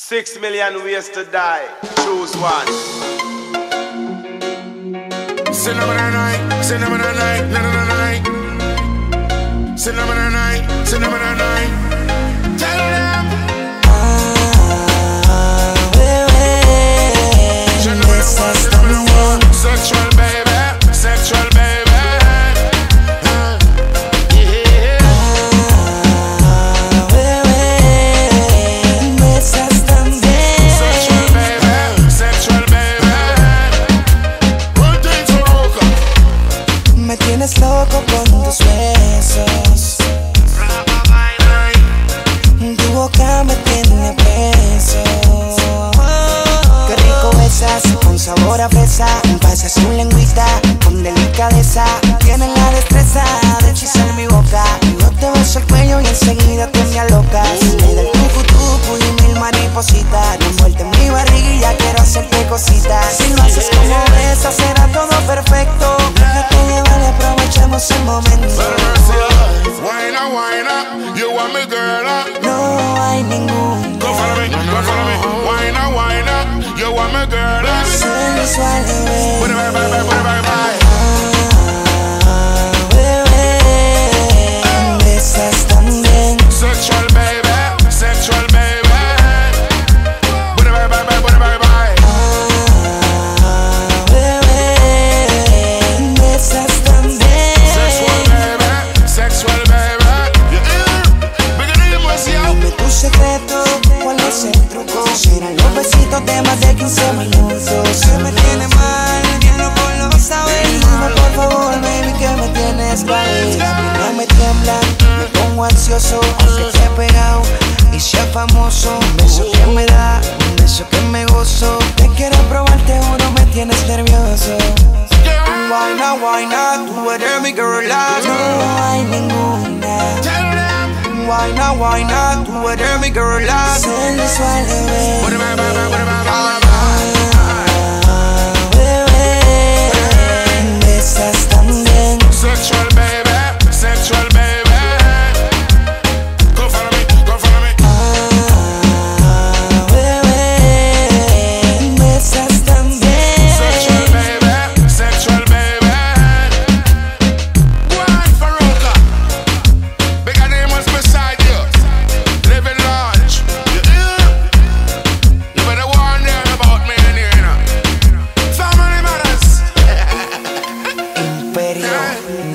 Six million ways to die. Choose one. Cinnamon night, cinnamon night, na na na night. Cinnamon night, cinnamon night. Besas, con sabor a fresa. Pasas un lengüita con delicadeza. Tienes la destreza de hechizar mi boca. Yo te beso el cuello y enseguida te me alocas. Me da el tucu tucu y mil maripositas. Me envuelta en mi barriguilla, quiero hacerte cositas. Si lo haces como esa, será todo perfecto. Déjate llevar y aprovechemos el momento. Wine up, you want me girl sensual ansioso. Aunque esté pegado y sea famoso. Un beso que me da, un beso que me gozo. Te quiero probar, te juro, me tienes nervioso. Why not, why not? Tú eres mi girl, no hay ninguna. Why not? Tú eres mi girl Sensual,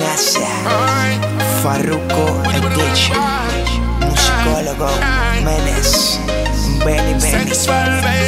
NASA, Farruko Addiction, Musicólogo Menes, Benny Benny.